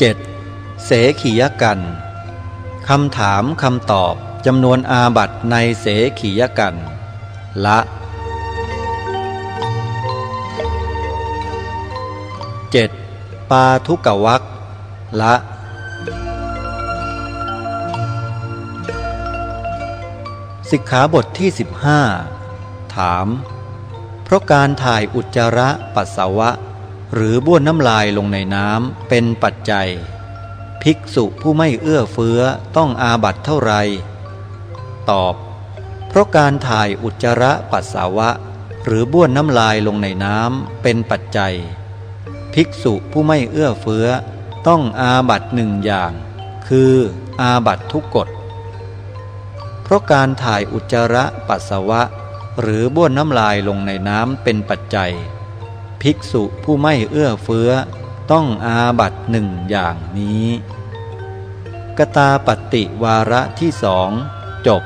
7. เสขียกันคำถามคำตอบจำนวนอาบัตในเสขียกัน ละ 7. ปาทุกวักละ สิกขาบทที่ 15 ถาม เพราะการถ่ายอุจจาระปัสสาวะ หรือบ้วนน้ำลายลงในน้ำเป็นปัจจัย ภิกษุผู้ไม่เอื้อเฟื้อต้องอาบัตเท่าไร ตอบ เพราะการถ่ายอุจจาระปัสสาวะ หรือบ้วนน้ำลายลงในน้ำเป็นปัจจัย ภิกษุผู้ไม่เอื้อเฟื้อ ต้องอาบัตหนึ่งอย่าง คืออาบัตทุกกฎ เพราะการถ่ายอุจจาระปัสสาวะ หรือบ้วนน้ำลายลงในน้ำเป็นปัจจัย ภิกษุผู้ไม่เอื้อเฟื้อ ต้องอาบัตหนึ่งอย่างนี้ กตาปฏิวาระที่สองจบ